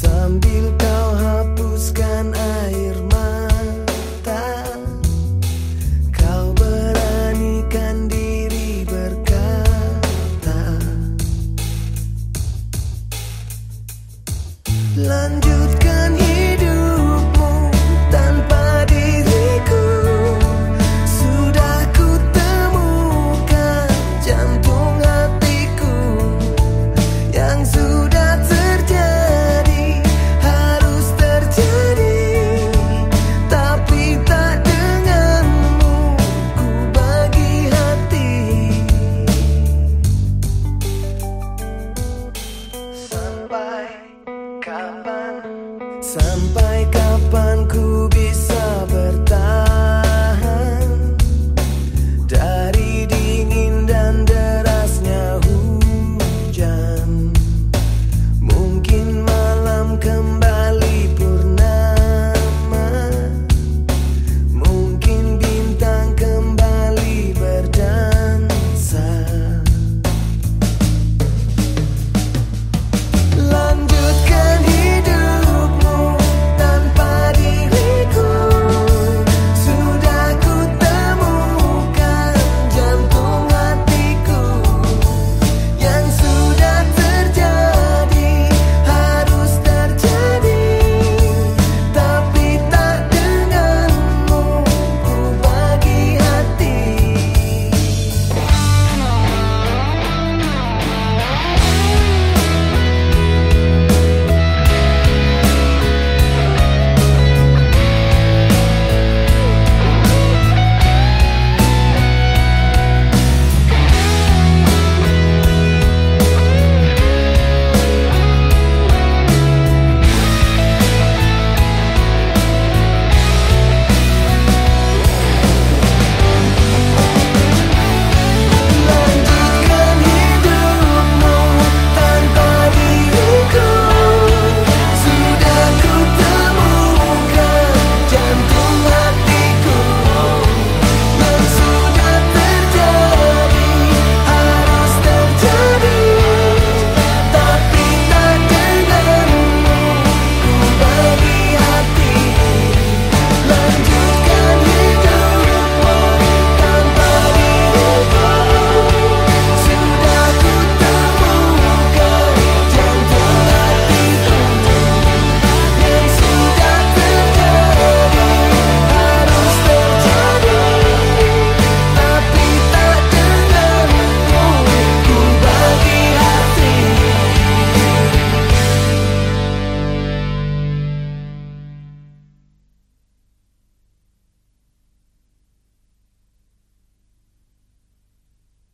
Sambil kau hapuskan air mata Kau beranikan diri berkata Lanjutkan some